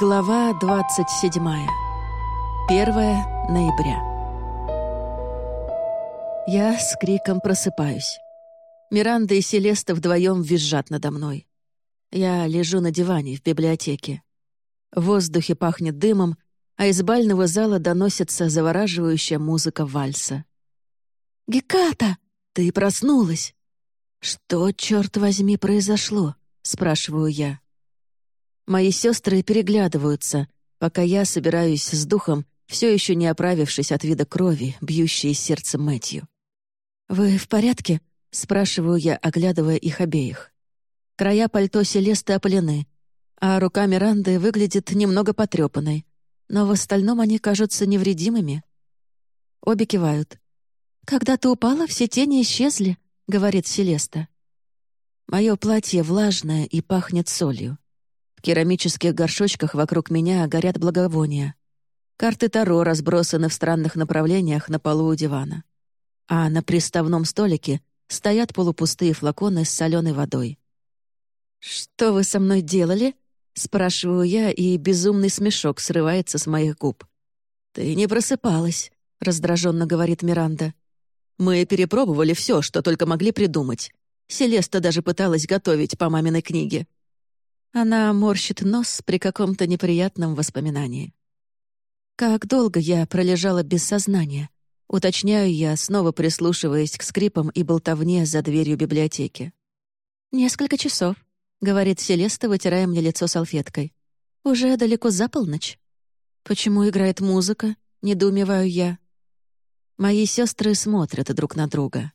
Глава 27. 1 ноября. Я с криком просыпаюсь. Миранда и Селеста вдвоем визжат надо мной. Я лежу на диване в библиотеке. В воздухе пахнет дымом, а из бального зала доносится завораживающая музыка вальса. «Геката, ты проснулась!» «Что, черт возьми, произошло?» — спрашиваю я. Мои сестры переглядываются, пока я собираюсь с духом, все еще не оправившись от вида крови, бьющей из сердца Мэтью. «Вы в порядке?» — спрашиваю я, оглядывая их обеих. Края пальто Селесты опалены, а рука Миранды выглядит немного потрепанной, но в остальном они кажутся невредимыми. Обе кивают. «Когда ты упала, все тени исчезли», — говорит Селеста. Мое платье влажное и пахнет солью. В керамических горшочках вокруг меня горят благовония. Карты Таро разбросаны в странных направлениях на полу у дивана. А на приставном столике стоят полупустые флаконы с соленой водой. «Что вы со мной делали?» — спрашиваю я, и безумный смешок срывается с моих губ. «Ты не просыпалась», — раздраженно говорит Миранда. «Мы перепробовали все, что только могли придумать. Селеста даже пыталась готовить по маминой книге. Она морщит нос при каком-то неприятном воспоминании. Как долго я пролежала без сознания? Уточняю я, снова прислушиваясь к скрипам и болтовне за дверью библиотеки. «Несколько часов», — говорит Селеста, вытирая мне лицо салфеткой. «Уже далеко за полночь». «Почему играет музыка?» — недоумеваю я. Мои сестры смотрят друг на друга.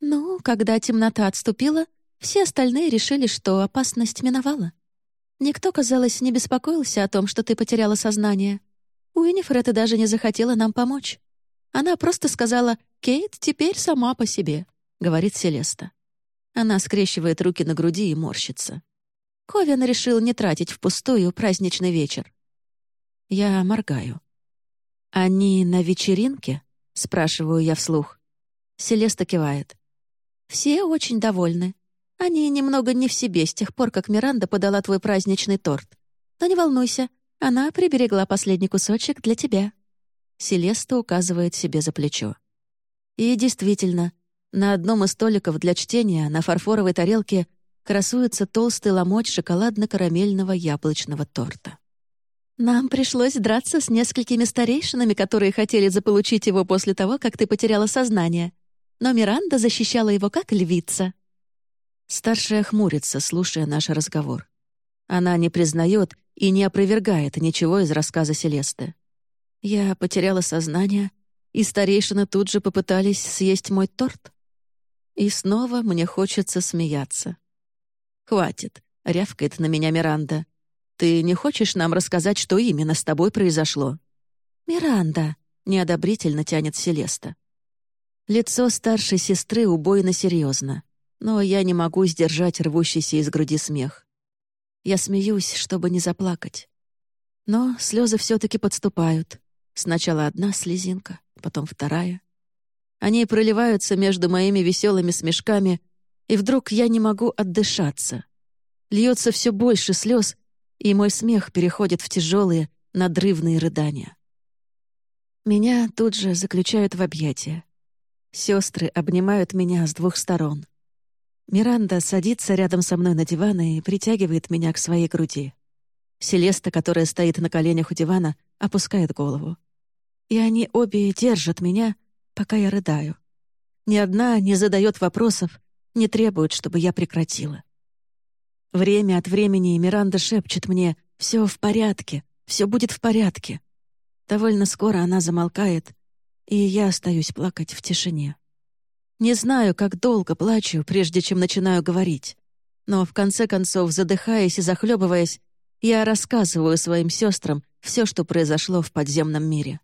«Ну, когда темнота отступила, все остальные решили, что опасность миновала. Никто, казалось, не беспокоился о том, что ты потеряла сознание. Уинифред даже не захотела нам помочь. Она просто сказала «Кейт теперь сама по себе», — говорит Селеста. Она скрещивает руки на груди и морщится. Ковен решил не тратить впустую праздничный вечер. Я моргаю. «Они на вечеринке?» — спрашиваю я вслух. Селеста кивает. «Все очень довольны. Они немного не в себе с тех пор, как Миранда подала твой праздничный торт. Но не волнуйся, она приберегла последний кусочек для тебя». Селеста указывает себе за плечо. И действительно, на одном из столиков для чтения на фарфоровой тарелке красуется толстый ломоть шоколадно-карамельного яблочного торта. «Нам пришлось драться с несколькими старейшинами, которые хотели заполучить его после того, как ты потеряла сознание. Но Миранда защищала его как львица», Старшая хмурится, слушая наш разговор. Она не признает и не опровергает ничего из рассказа Селесты. Я потеряла сознание, и старейшины тут же попытались съесть мой торт. И снова мне хочется смеяться. «Хватит», — рявкает на меня Миранда. «Ты не хочешь нам рассказать, что именно с тобой произошло?» «Миранда», — неодобрительно тянет Селеста. Лицо старшей сестры убойно серьезно но я не могу сдержать рвущийся из груди смех. Я смеюсь, чтобы не заплакать. Но слезы все таки подступают. Сначала одна слезинка, потом вторая. Они проливаются между моими веселыми смешками, и вдруг я не могу отдышаться. Льется все больше слез, и мой смех переходит в тяжелые, надрывные рыдания. Меня тут же заключают в объятия. Сестры обнимают меня с двух сторон. Миранда садится рядом со мной на диван и притягивает меня к своей груди. Селеста, которая стоит на коленях у дивана, опускает голову. И они обе держат меня, пока я рыдаю. Ни одна не задает вопросов, не требует, чтобы я прекратила. Время от времени Миранда шепчет мне «все в порядке, все будет в порядке». Довольно скоро она замолкает, и я остаюсь плакать в тишине. Не знаю, как долго плачу, прежде чем начинаю говорить. Но в конце концов, задыхаясь и захлебываясь, я рассказываю своим сестрам все, что произошло в подземном мире.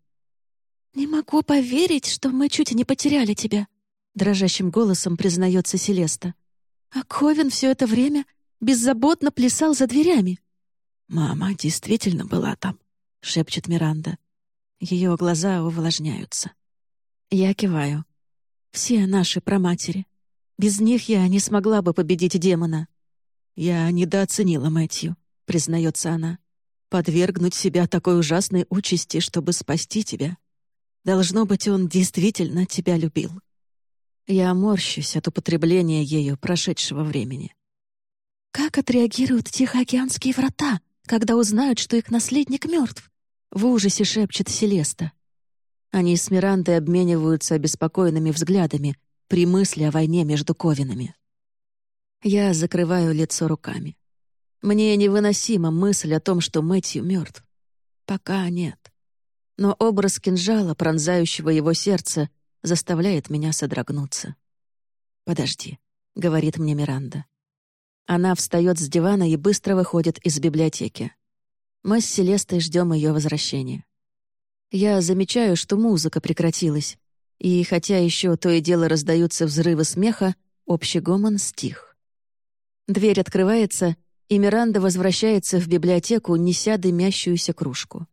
«Не могу поверить, что мы чуть не потеряли тебя», — дрожащим голосом признается Селеста. «А Ковен все это время беззаботно плясал за дверями». «Мама действительно была там», — шепчет Миранда. Ее глаза увлажняются. Я киваю. Все наши проматери. Без них я не смогла бы победить демона. Я недооценила Мэтью, признается она. подвергнуть себя такой ужасной участи, чтобы спасти тебя. Должно быть, он действительно тебя любил. Я морщусь от употребления ею прошедшего времени. Как отреагируют Тихоокеанские врата, когда узнают, что их наследник мертв? В ужасе шепчет Селеста. Они с Мирандой обмениваются обеспокоенными взглядами при мысли о войне между Ковинами. Я закрываю лицо руками. Мне невыносима мысль о том, что Мэтью мертв. Пока нет. Но образ кинжала, пронзающего его сердце, заставляет меня содрогнуться. «Подожди», — говорит мне Миранда. Она встает с дивана и быстро выходит из библиотеки. Мы с Селестой ждем ее возвращения. Я замечаю, что музыка прекратилась, и хотя еще то и дело раздаются взрывы смеха, общий гомон стих. Дверь открывается, и Миранда возвращается в библиотеку, неся дымящуюся кружку.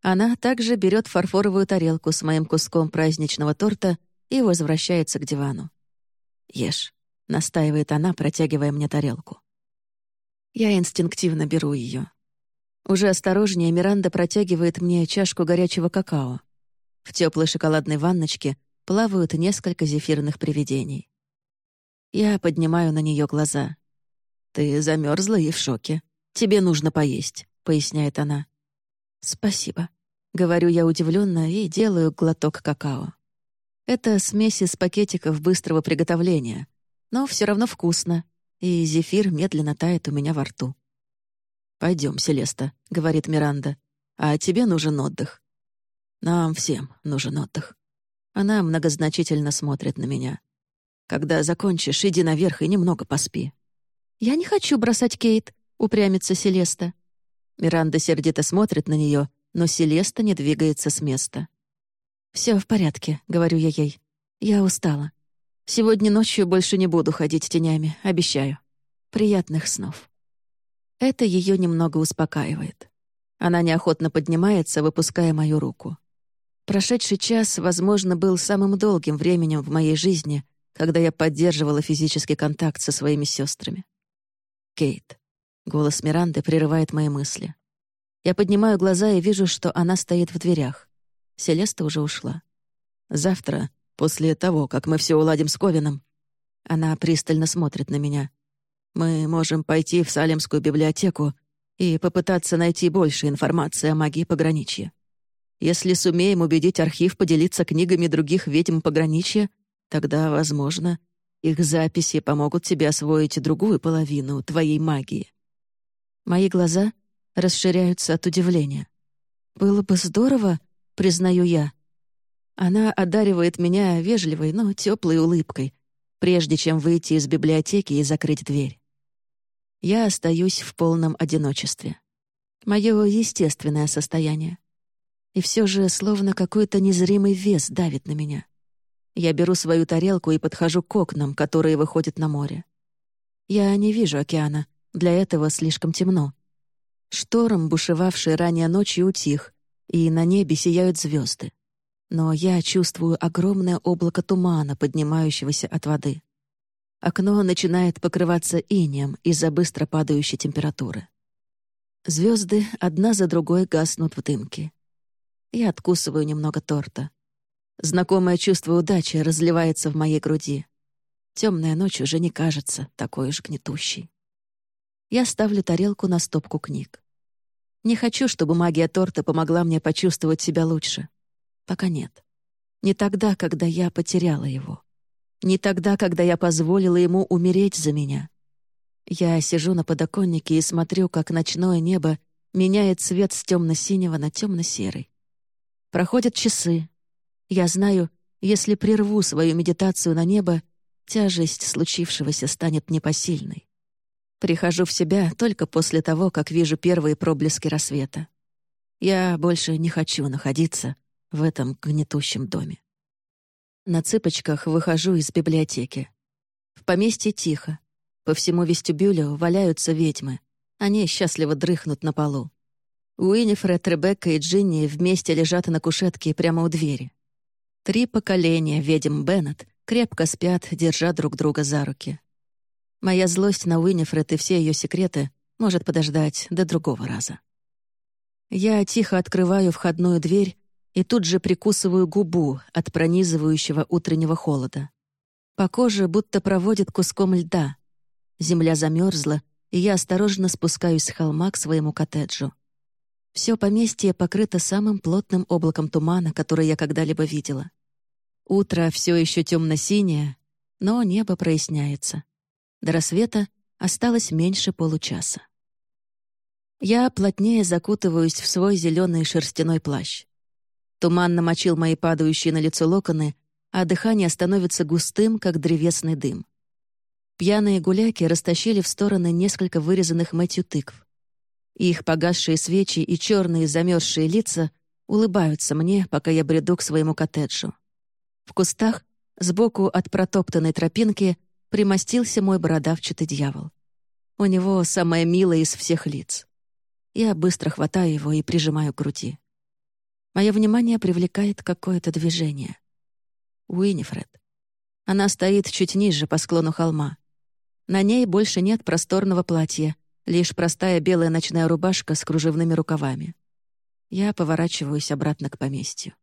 Она также берет фарфоровую тарелку с моим куском праздничного торта и возвращается к дивану. «Ешь», — настаивает она, протягивая мне тарелку. Я инстинктивно беру ее. Уже осторожнее Миранда протягивает мне чашку горячего какао. В теплой шоколадной ванночке плавают несколько зефирных привидений. Я поднимаю на нее глаза. «Ты замерзла и в шоке. Тебе нужно поесть», — поясняет она. «Спасибо», — говорю я удивленно и делаю глоток какао. Это смесь из пакетиков быстрого приготовления, но все равно вкусно, и зефир медленно тает у меня во рту. Пойдем, Селеста», — говорит Миранда, «а тебе нужен отдых». «Нам всем нужен отдых». Она многозначительно смотрит на меня. «Когда закончишь, иди наверх и немного поспи». «Я не хочу бросать Кейт», — упрямится Селеста. Миранда сердито смотрит на нее, но Селеста не двигается с места. Все в порядке», — говорю я ей. «Я устала. Сегодня ночью больше не буду ходить тенями, обещаю. Приятных снов. Это ее немного успокаивает. Она неохотно поднимается, выпуская мою руку. Прошедший час, возможно, был самым долгим временем в моей жизни, когда я поддерживала физический контакт со своими сестрами. Кейт. Голос Миранды прерывает мои мысли. Я поднимаю глаза и вижу, что она стоит в дверях. Селеста уже ушла. Завтра После того, как мы все уладим с Ковином, она пристально смотрит на меня. Мы можем пойти в Салемскую библиотеку и попытаться найти больше информации о магии пограничья. Если сумеем убедить архив поделиться книгами других ведьм пограничья, тогда, возможно, их записи помогут тебе освоить другую половину твоей магии. Мои глаза расширяются от удивления. «Было бы здорово», — признаю я, она одаривает меня вежливой, но теплой улыбкой, прежде чем выйти из библиотеки и закрыть дверь. Я остаюсь в полном одиночестве. Мое естественное состояние. И все же словно какой-то незримый вес давит на меня. Я беру свою тарелку и подхожу к окнам, которые выходят на море. Я не вижу океана, для этого слишком темно. Шторм, бушевавший ранее ночью, утих, и на небе сияют звезды но я чувствую огромное облако тумана, поднимающегося от воды. Окно начинает покрываться инеем из-за быстро падающей температуры. Звезды одна за другой гаснут в дымке. Я откусываю немного торта. Знакомое чувство удачи разливается в моей груди. Темная ночь уже не кажется такой уж гнетущей. Я ставлю тарелку на стопку книг. Не хочу, чтобы магия торта помогла мне почувствовать себя лучше. Пока нет. Не тогда, когда я потеряла его. Не тогда, когда я позволила ему умереть за меня. Я сижу на подоконнике и смотрю, как ночное небо меняет цвет с темно-синего на темно-серый. Проходят часы. Я знаю, если прерву свою медитацию на небо, тяжесть случившегося станет непосильной. Прихожу в себя только после того, как вижу первые проблески рассвета. Я больше не хочу находиться в этом гнетущем доме. На цыпочках выхожу из библиотеки. В поместье тихо. По всему вестибюлю валяются ведьмы. Они счастливо дрыхнут на полу. Уинифред, Ребекка и Джинни вместе лежат на кушетке прямо у двери. Три поколения ведьм Беннет крепко спят, держа друг друга за руки. Моя злость на Уинифред и все ее секреты может подождать до другого раза. Я тихо открываю входную дверь и тут же прикусываю губу от пронизывающего утреннего холода. По коже будто проводит куском льда. Земля замерзла, и я осторожно спускаюсь с холма к своему коттеджу. Все поместье покрыто самым плотным облаком тумана, который я когда-либо видела. Утро все еще темно-синее, но небо проясняется. До рассвета осталось меньше получаса. Я плотнее закутываюсь в свой зеленый шерстяной плащ. Туман намочил мои падающие на лицо локоны, а дыхание становится густым, как древесный дым. Пьяные гуляки растащили в стороны несколько вырезанных Мэтью тыкв. Их погасшие свечи и черные замерзшие лица улыбаются мне, пока я бреду к своему коттеджу. В кустах, сбоку от протоптанной тропинки, примостился мой бородавчатый дьявол. У него самое милое из всех лиц. Я быстро хватаю его и прижимаю к груди. Мое внимание привлекает какое-то движение. Уинифред. Она стоит чуть ниже по склону холма. На ней больше нет просторного платья, лишь простая белая ночная рубашка с кружевными рукавами. Я поворачиваюсь обратно к поместью.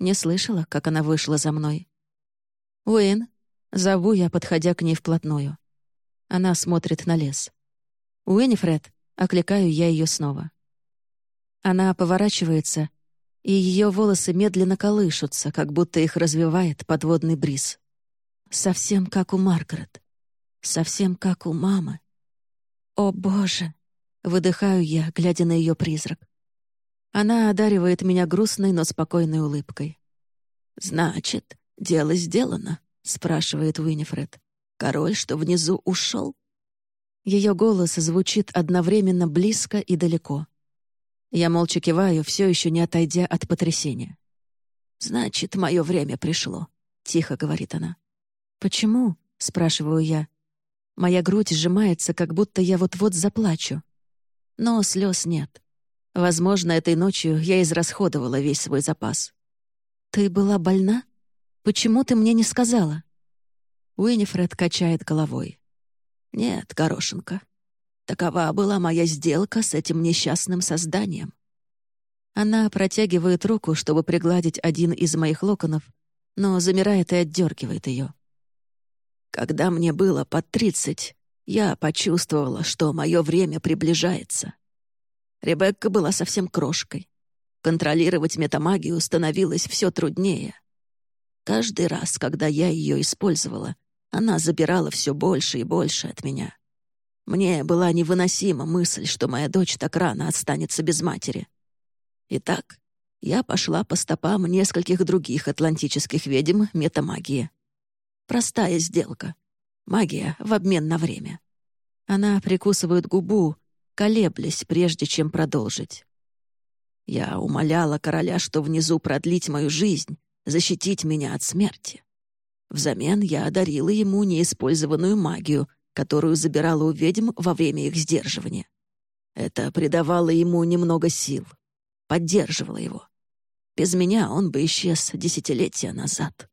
Не слышала, как она вышла за мной. «Уин», — зову я, подходя к ней вплотную. Она смотрит на лес. «Уинифред», — окликаю я ее снова. Она поворачивается, и ее волосы медленно колышутся, как будто их развивает подводный бриз. Совсем как у Маргарет совсем как у мамы. «О, Боже!» — выдыхаю я, глядя на ее призрак. Она одаривает меня грустной, но спокойной улыбкой. «Значит, дело сделано», — спрашивает Уинифред. «Король, что внизу, ушел?» Ее голос звучит одновременно близко и далеко. Я молча киваю, все еще не отойдя от потрясения. «Значит, мое время пришло», — тихо говорит она. «Почему?» — спрашиваю я. Моя грудь сжимается, как будто я вот-вот заплачу. Но слез нет. Возможно, этой ночью я израсходовала весь свой запас. «Ты была больна? Почему ты мне не сказала?» Уинифред качает головой. «Нет, горошинка. Такова была моя сделка с этим несчастным созданием». Она протягивает руку, чтобы пригладить один из моих локонов, но замирает и отдергивает ее. Когда мне было под тридцать, я почувствовала, что мое время приближается. Ребекка была совсем крошкой. Контролировать метамагию становилось все труднее. Каждый раз, когда я ее использовала, она забирала все больше и больше от меня. Мне была невыносима мысль, что моя дочь так рано останется без матери. Итак, я пошла по стопам нескольких других атлантических ведьм метамагии. Простая сделка. Магия в обмен на время. Она прикусывает губу, колеблясь, прежде чем продолжить. Я умоляла короля, что внизу продлить мою жизнь, защитить меня от смерти. Взамен я одарила ему неиспользованную магию, которую забирала у ведьм во время их сдерживания. Это придавало ему немного сил, поддерживало его. Без меня он бы исчез десятилетия назад.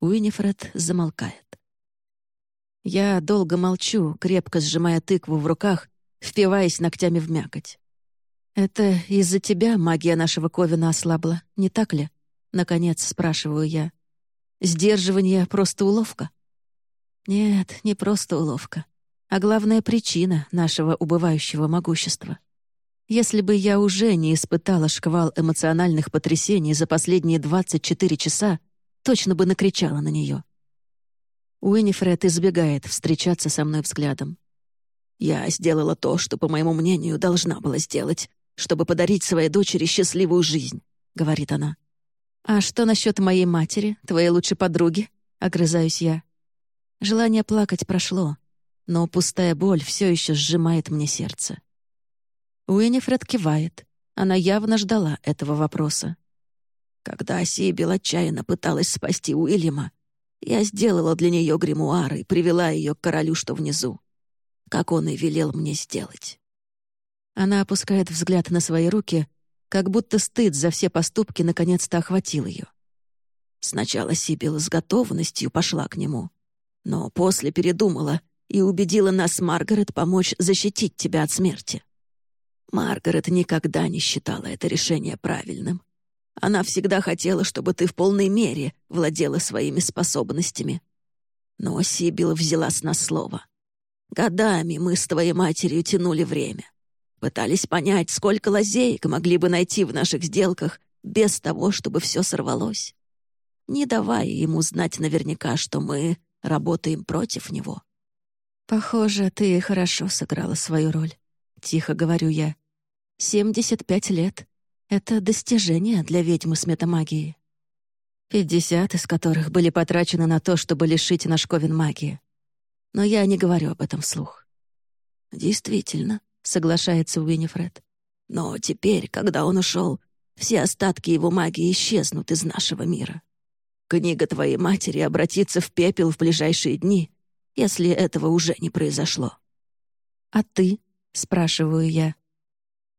Уинифред замолкает. Я долго молчу, крепко сжимая тыкву в руках, впиваясь ногтями в мякоть. «Это из-за тебя магия нашего Ковина ослабла, не так ли?» Наконец спрашиваю я. «Сдерживание — просто уловка?» «Нет, не просто уловка, а главная причина нашего убывающего могущества. Если бы я уже не испытала шквал эмоциональных потрясений за последние 24 часа, точно бы накричала на нее. Уинифред избегает встречаться со мной взглядом. «Я сделала то, что, по моему мнению, должна была сделать, чтобы подарить своей дочери счастливую жизнь», — говорит она. «А что насчет моей матери, твоей лучшей подруги?» — огрызаюсь я. Желание плакать прошло, но пустая боль все еще сжимает мне сердце. Уинифред кивает. Она явно ждала этого вопроса. Когда Сибил отчаянно пыталась спасти Уильяма, я сделала для нее гримуар и привела ее к королю, что внизу. Как он и велел мне сделать. Она опускает взгляд на свои руки, как будто стыд за все поступки наконец-то охватил ее. Сначала Сибил с готовностью пошла к нему, но после передумала и убедила нас, Маргарет, помочь защитить тебя от смерти. Маргарет никогда не считала это решение правильным. Она всегда хотела, чтобы ты в полной мере владела своими способностями. Но Сибил взяла с нас слово. Годами мы с твоей матерью тянули время. Пытались понять, сколько лазеек могли бы найти в наших сделках без того, чтобы все сорвалось. Не давая ему знать наверняка, что мы работаем против него. «Похоже, ты хорошо сыграла свою роль», — тихо говорю я. «Семьдесят пять лет. Это достижение для ведьмы с метамагией. Пятьдесят из которых были потрачены на то, чтобы лишить наш магии. Но я не говорю об этом вслух. «Действительно», — соглашается Уиннифред. «Но теперь, когда он ушел, все остатки его магии исчезнут из нашего мира. Книга твоей матери обратится в пепел в ближайшие дни, если этого уже не произошло». «А ты?» — спрашиваю я.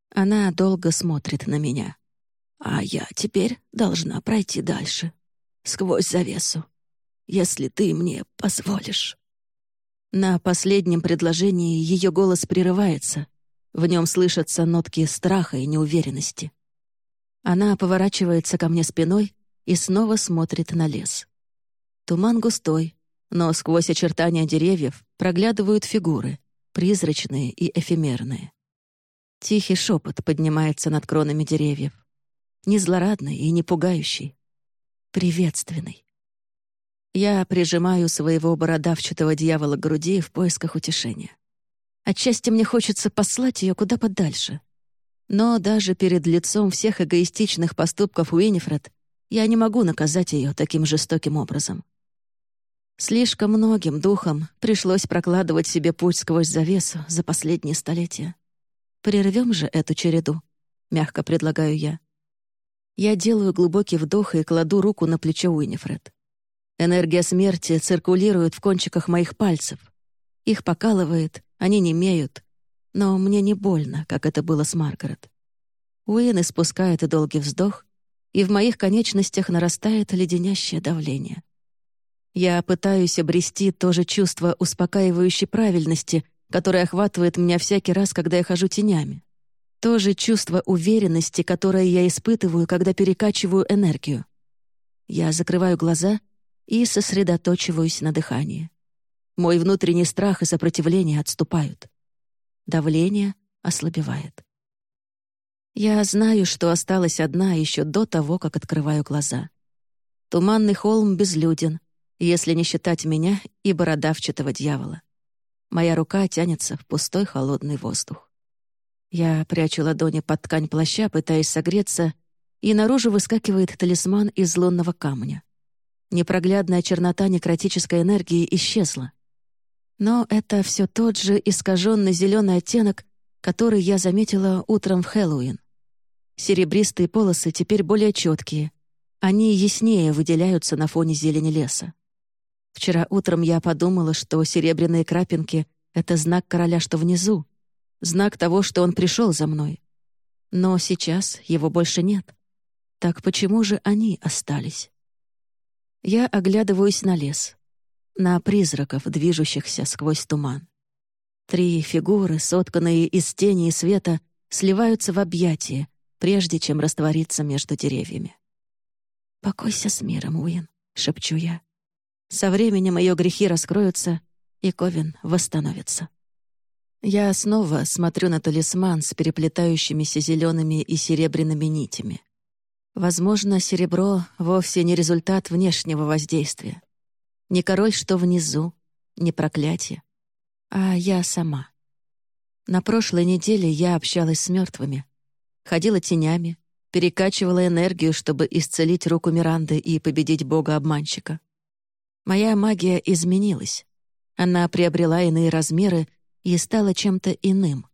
Она долго смотрит на меня. А я теперь должна пройти дальше, сквозь завесу, если ты мне позволишь. На последнем предложении ее голос прерывается. В нем слышатся нотки страха и неуверенности. Она поворачивается ко мне спиной и снова смотрит на лес. Туман густой, но сквозь очертания деревьев проглядывают фигуры, призрачные и эфемерные. Тихий шепот поднимается над кронами деревьев. Не злорадный и не пугающий. Приветственный. Я прижимаю своего бородавчатого дьявола к груди в поисках утешения. Отчасти мне хочется послать ее куда подальше. Но даже перед лицом всех эгоистичных поступков Уинифред я не могу наказать ее таким жестоким образом. Слишком многим духам пришлось прокладывать себе путь сквозь завесу за последние столетия. Прервем же эту череду, мягко предлагаю я. Я делаю глубокий вдох и кладу руку на плечо Уинифред. Энергия смерти циркулирует в кончиках моих пальцев. Их покалывает, они не имеют, но мне не больно, как это было с Маргарет. Уин испускает долгий вздох, и в моих конечностях нарастает леденящее давление. Я пытаюсь обрести то же чувство успокаивающей правильности, которое охватывает меня всякий раз, когда я хожу тенями. То же чувство уверенности, которое я испытываю, когда перекачиваю энергию. Я закрываю глаза и сосредоточиваюсь на дыхании. Мой внутренний страх и сопротивление отступают. Давление ослабевает. Я знаю, что осталась одна еще до того, как открываю глаза. Туманный холм безлюден, если не считать меня и бородавчатого дьявола. Моя рука тянется в пустой холодный воздух. Я прячу ладони под ткань плаща, пытаясь согреться, и наружу выскакивает талисман из лунного камня. Непроглядная чернота некротической энергии исчезла. Но это все тот же искаженный зеленый оттенок, который я заметила утром в Хэллоуин. Серебристые полосы теперь более четкие. Они яснее выделяются на фоне зелени леса. Вчера утром я подумала, что серебряные крапинки — это знак короля, что внизу, знак того, что он пришел за мной. Но сейчас его больше нет. Так почему же они остались? Я оглядываюсь на лес, на призраков, движущихся сквозь туман. Три фигуры, сотканные из тени и света, сливаются в объятия, прежде чем раствориться между деревьями. «Покойся с миром, Уин», — шепчу я. Со временем ее грехи раскроются, и Ковен восстановится. Я снова смотрю на талисман с переплетающимися зелеными и серебряными нитями. Возможно, серебро вовсе не результат внешнего воздействия. Не король, что внизу, не проклятие, а я сама. На прошлой неделе я общалась с мертвыми, ходила тенями, перекачивала энергию, чтобы исцелить руку Миранды и победить бога-обманщика. Моя магия изменилась. Она приобрела иные размеры и стала чем-то иным.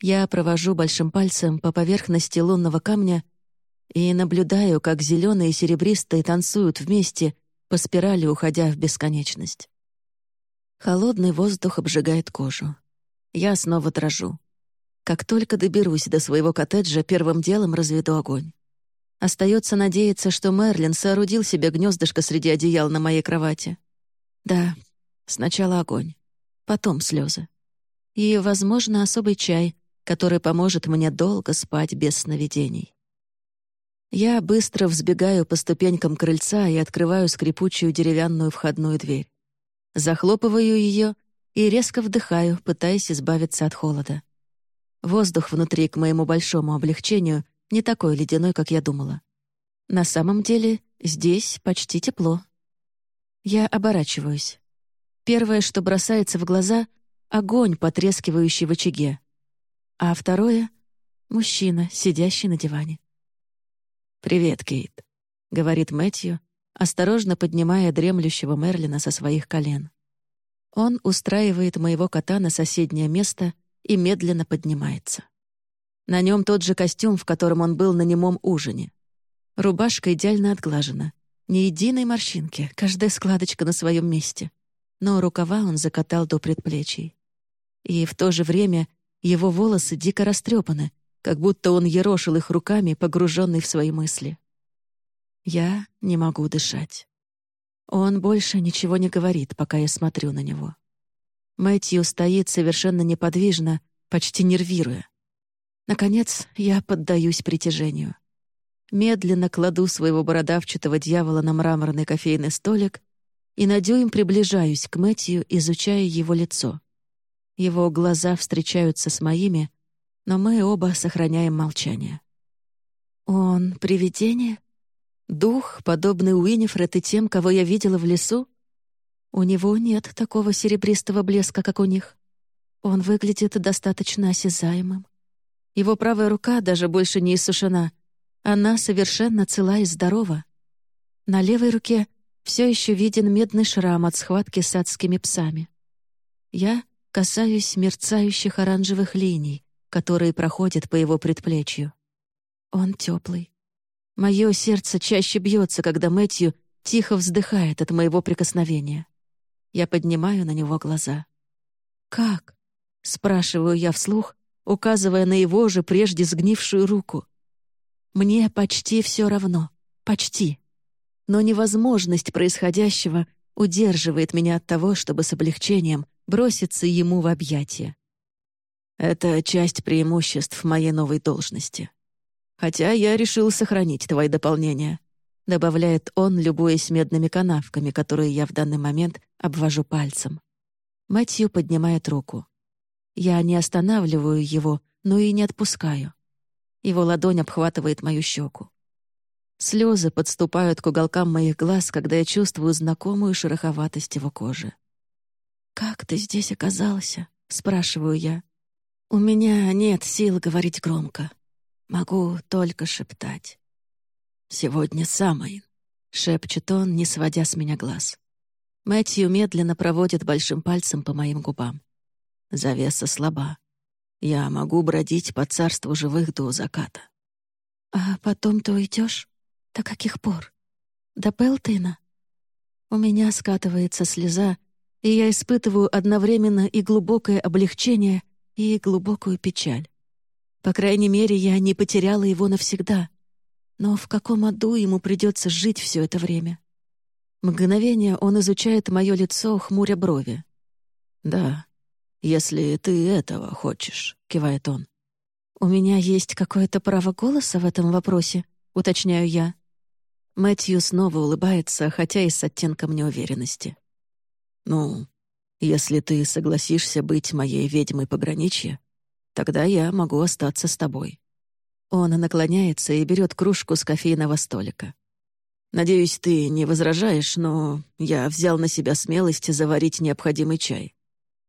Я провожу большим пальцем по поверхности лунного камня и наблюдаю, как зеленые и серебристые танцуют вместе по спирали, уходя в бесконечность. Холодный воздух обжигает кожу. Я снова дрожу. Как только доберусь до своего коттеджа, первым делом разведу огонь. Остается надеяться, что Мерлин соорудил себе гнездышко среди одеял на моей кровати. Да, сначала огонь, потом слезы. И, возможно, особый чай, который поможет мне долго спать без сновидений. Я быстро взбегаю по ступенькам крыльца и открываю скрипучую деревянную входную дверь. Захлопываю ее и резко вдыхаю, пытаясь избавиться от холода. Воздух внутри, к моему большому облегчению, не такой ледяной, как я думала. На самом деле здесь почти тепло. Я оборачиваюсь. Первое, что бросается в глаза — огонь, потрескивающий в очаге. А второе — мужчина, сидящий на диване. «Привет, Кейт», — говорит Мэтью, осторожно поднимая дремлющего Мерлина со своих колен. Он устраивает моего кота на соседнее место и медленно поднимается. На нем тот же костюм, в котором он был на немом ужине. Рубашка идеально отглажена. Ни единой морщинки, каждая складочка на своем месте. Но рукава он закатал до предплечий. И в то же время его волосы дико растрепаны, как будто он ерошил их руками, погруженный в свои мысли. Я не могу дышать. Он больше ничего не говорит, пока я смотрю на него. Мэтью стоит совершенно неподвижно, почти нервируя. Наконец, я поддаюсь притяжению. Медленно кладу своего бородавчатого дьявола на мраморный кофейный столик и на дюйм приближаюсь к Мэтью, изучая его лицо. Его глаза встречаются с моими, но мы оба сохраняем молчание. «Он привидение? Дух, подобный Уинифред и тем, кого я видела в лесу? У него нет такого серебристого блеска, как у них. Он выглядит достаточно осязаемым. Его правая рука даже больше не иссушена. Она совершенно цела и здорова. На левой руке все еще виден медный шрам от схватки с адскими псами. Я касаюсь мерцающих оранжевых линий, которые проходят по его предплечью. Он теплый. Мое сердце чаще бьется, когда Мэтью тихо вздыхает от моего прикосновения. Я поднимаю на него глаза. «Как?» — спрашиваю я вслух, указывая на его же прежде сгнившую руку. Мне почти все равно. Почти. Но невозможность происходящего удерживает меня от того, чтобы с облегчением броситься ему в объятия. Это часть преимуществ моей новой должности. Хотя я решил сохранить твои дополнения», — добавляет он, любуясь медными канавками, которые я в данный момент обвожу пальцем. Мэтью поднимает руку. Я не останавливаю его, но и не отпускаю. Его ладонь обхватывает мою щеку. Слезы подступают к уголкам моих глаз, когда я чувствую знакомую шероховатость его кожи. «Как ты здесь оказался?» — спрашиваю я. У меня нет сил говорить громко. Могу только шептать. «Сегодня самый», — шепчет он, не сводя с меня глаз. Мэтью медленно проводит большим пальцем по моим губам. Завеса слаба. Я могу бродить по царству живых до заката. «А потом ты уйдешь? До каких пор? До Пелтейна?» У меня скатывается слеза, и я испытываю одновременно и глубокое облегчение, и глубокую печаль. По крайней мере, я не потеряла его навсегда. Но в каком аду ему придется жить все это время? Мгновение он изучает мое лицо, хмуря брови. «Да, если ты этого хочешь», — кивает он. «У меня есть какое-то право голоса в этом вопросе», — уточняю я. Мэтью снова улыбается, хотя и с оттенком неуверенности. «Ну, если ты согласишься быть моей ведьмой пограничья, тогда я могу остаться с тобой». Он наклоняется и берет кружку с кофейного столика. «Надеюсь, ты не возражаешь, но я взял на себя смелость заварить необходимый чай.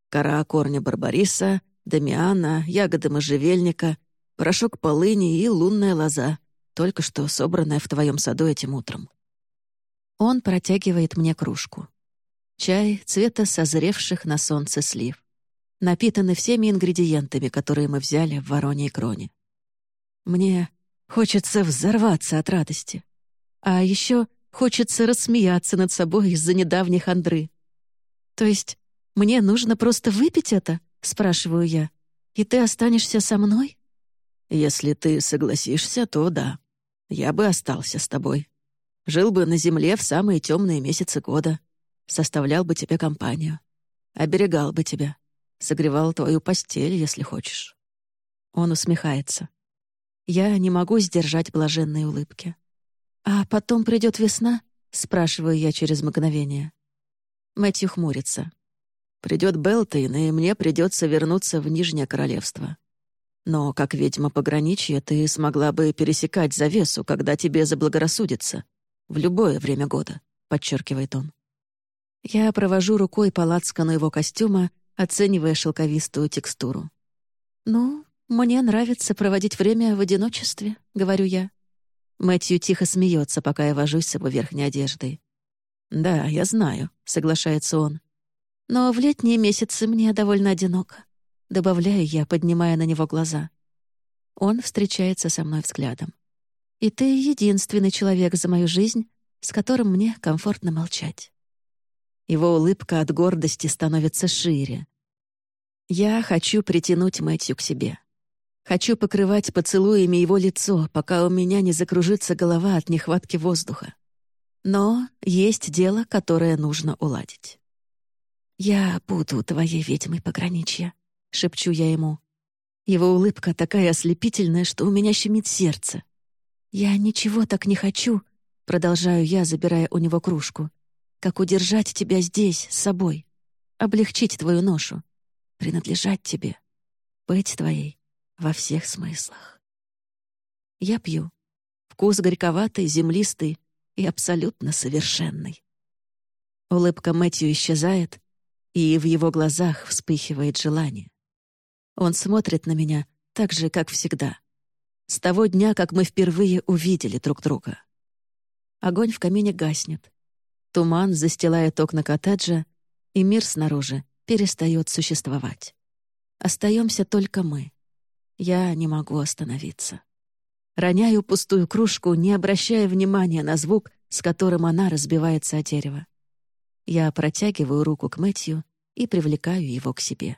Кора корня барбариса, дамиана, ягоды можжевельника, порошок полыни и лунная лоза, только что собранная в твоем саду этим утром». Он протягивает мне кружку. Чай цвета созревших на солнце слив. Напитаны всеми ингредиентами, которые мы взяли в Вороньей кроне. Мне хочется взорваться от радости. А еще хочется рассмеяться над собой из-за недавних Андры. То есть мне нужно просто выпить это, спрашиваю я, и ты останешься со мной? Если ты согласишься, то да. Я бы остался с тобой. Жил бы на земле в самые темные месяцы года составлял бы тебе компанию, оберегал бы тебя, согревал твою постель, если хочешь. Он усмехается. Я не могу сдержать блаженной улыбки. «А потом придет весна?» — спрашиваю я через мгновение. Мэтью хмурится. Придет Белтейн, и мне придется вернуться в Нижнее Королевство. Но, как ведьма пограничья, ты смогла бы пересекать завесу, когда тебе заблагорассудится. В любое время года», — подчеркивает он. Я провожу рукой по лацкану его костюма, оценивая шелковистую текстуру. «Ну, мне нравится проводить время в одиночестве», — говорю я. Мэтью тихо смеется, пока я вожусь с его верхней одеждой. «Да, я знаю», — соглашается он. «Но в летние месяцы мне довольно одиноко», — добавляю я, поднимая на него глаза. Он встречается со мной взглядом. «И ты единственный человек за мою жизнь, с которым мне комфортно молчать». Его улыбка от гордости становится шире. Я хочу притянуть Мэтью к себе. Хочу покрывать поцелуями его лицо, пока у меня не закружится голова от нехватки воздуха. Но есть дело, которое нужно уладить. «Я буду твоей ведьмой пограничья», — шепчу я ему. Его улыбка такая ослепительная, что у меня щемит сердце. «Я ничего так не хочу», — продолжаю я, забирая у него кружку, «как удержать тебя здесь, с собой, облегчить твою ношу, принадлежать тебе, быть твоей во всех смыслах». Я пью. Вкус горьковатый, землистый, и абсолютно совершенный. Улыбка Мэтью исчезает, и в его глазах вспыхивает желание. Он смотрит на меня так же, как всегда. С того дня, как мы впервые увидели друг друга. Огонь в камине гаснет. Туман застилает окна коттеджа, и мир снаружи перестает существовать. Остаемся только мы. Я не могу остановиться. Роняю пустую кружку, не обращая внимания на звук, с которым она разбивается о дерево. Я протягиваю руку к Мэтью и привлекаю его к себе.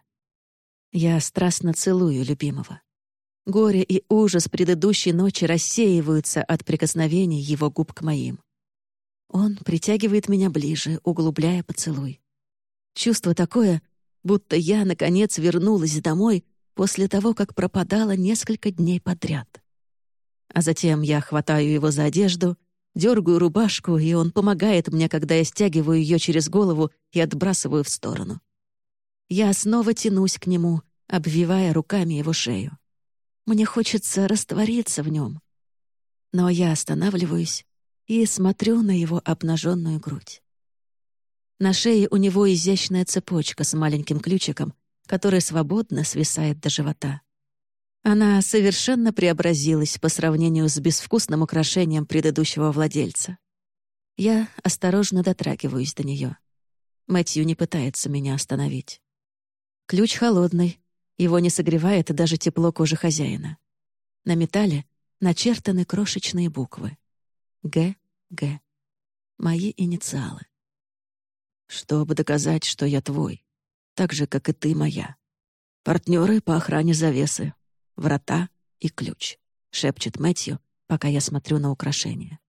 Я страстно целую любимого. Горе и ужас предыдущей ночи рассеиваются от прикосновений его губ к моим. Он притягивает меня ближе, углубляя поцелуй. Чувство такое, будто я, наконец, вернулась домой после того, как пропадала несколько дней подряд. А затем я хватаю его за одежду, дергаю рубашку, и он помогает мне, когда я стягиваю ее через голову и отбрасываю в сторону. Я снова тянусь к нему, обвивая руками его шею. Мне хочется раствориться в нем. Но я останавливаюсь и смотрю на его обнаженную грудь. На шее у него изящная цепочка с маленьким ключиком, который свободно свисает до живота. Она совершенно преобразилась по сравнению с безвкусным украшением предыдущего владельца. Я осторожно дотрагиваюсь до нее. Мэтью не пытается меня остановить. Ключ холодный, его не согревает даже тепло кожи хозяина. На металле начертаны крошечные буквы. Г. Г. Мои инициалы. Чтобы доказать, что я твой, так же, как и ты моя. Партнеры по охране завесы, врата и ключ», — шепчет Мэтью, пока я смотрю на украшение.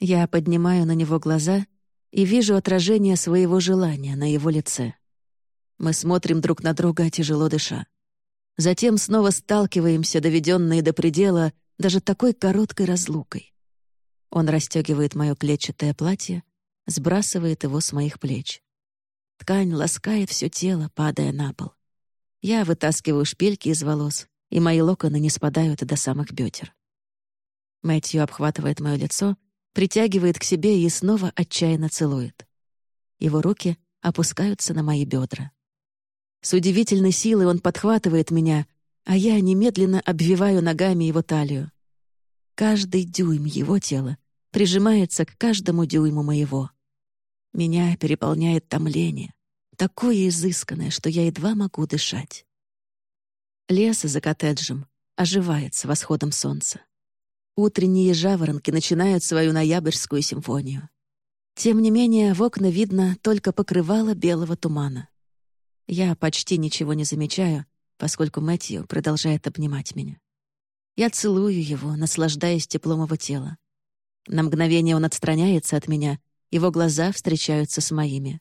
Я поднимаю на него глаза и вижу отражение своего желания на его лице. Мы смотрим друг на друга, тяжело дыша. Затем снова сталкиваемся, доведенные до предела, даже такой короткой разлукой. Он расстегивает мое клетчатое платье, сбрасывает его с моих плеч. Ткань ласкает все тело, падая на пол. Я вытаскиваю шпильки из волос, и мои локоны не спадают до самых бедер. Мэтью обхватывает мое лицо, притягивает к себе и снова отчаянно целует. Его руки опускаются на мои бедра. С удивительной силой он подхватывает меня, а я немедленно обвиваю ногами его талию. Каждый дюйм его тела прижимается к каждому дюйму моего. Меня переполняет томление, такое изысканное, что я едва могу дышать. Лес за коттеджем оживает с восходом солнца. Утренние жаворонки начинают свою ноябрьскую симфонию. Тем не менее, в окна видно только покрывало белого тумана. Я почти ничего не замечаю, поскольку Мэтью продолжает обнимать меня. Я целую его, наслаждаясь теплом его тела. На мгновение он отстраняется от меня, его глаза встречаются с моими.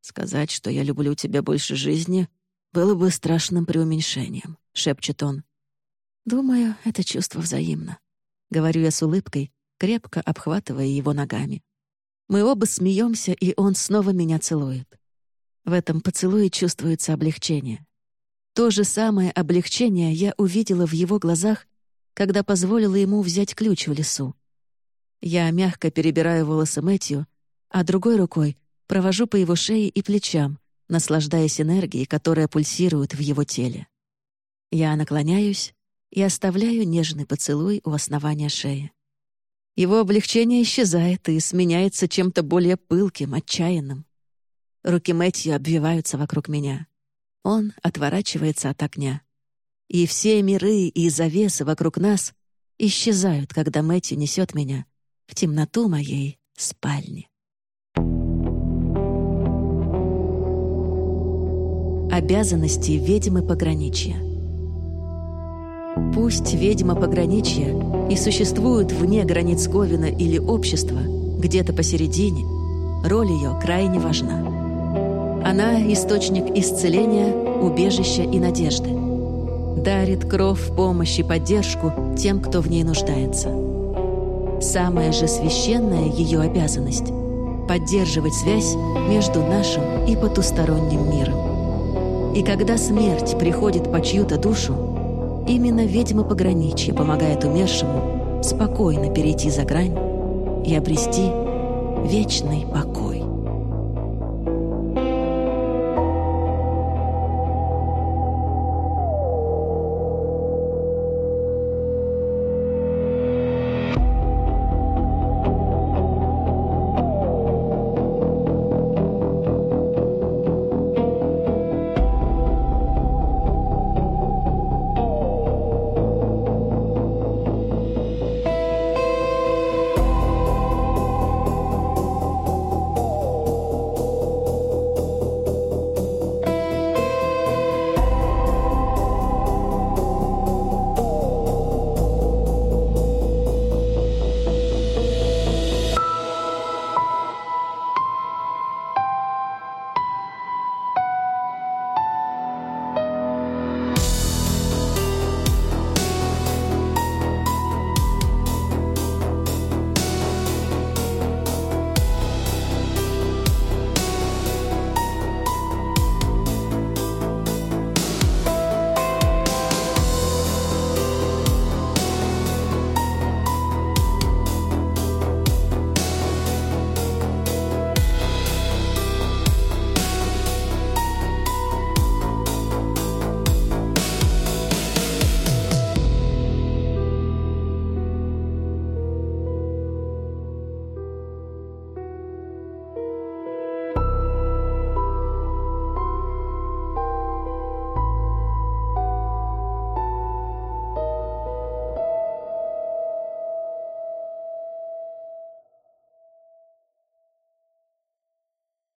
«Сказать, что я люблю тебя больше жизни, было бы страшным преуменьшением», шепчет он. Думаю, это чувство взаимно. Говорю я с улыбкой, крепко обхватывая его ногами. Мы оба смеемся, и он снова меня целует. В этом поцелуе чувствуется облегчение. То же самое облегчение я увидела в его глазах, когда позволила ему взять ключ в лесу. Я мягко перебираю волосы Мэтью, а другой рукой провожу по его шее и плечам, наслаждаясь энергией, которая пульсирует в его теле. Я наклоняюсь и оставляю нежный поцелуй у основания шеи. Его облегчение исчезает и сменяется чем-то более пылким, отчаянным. Руки Мэтью обвиваются вокруг меня. Он отворачивается от огня. И все миры и завесы вокруг нас исчезают, когда Мэтью несет меня в темноту моей спальни. Обязанности ведьмы пограничья Пусть ведьма пограничья и существует вне границ Ковина или общества, где-то посередине, роль ее крайне важна. Она — источник исцеления, убежища и надежды. Дарит кровь, помощь и поддержку тем, кто в ней нуждается. Самая же священная ее обязанность — поддерживать связь между нашим и потусторонним миром. И когда смерть приходит по чью-то душу, Именно ведьма пограничья помогает умершему спокойно перейти за грань и обрести вечный покой.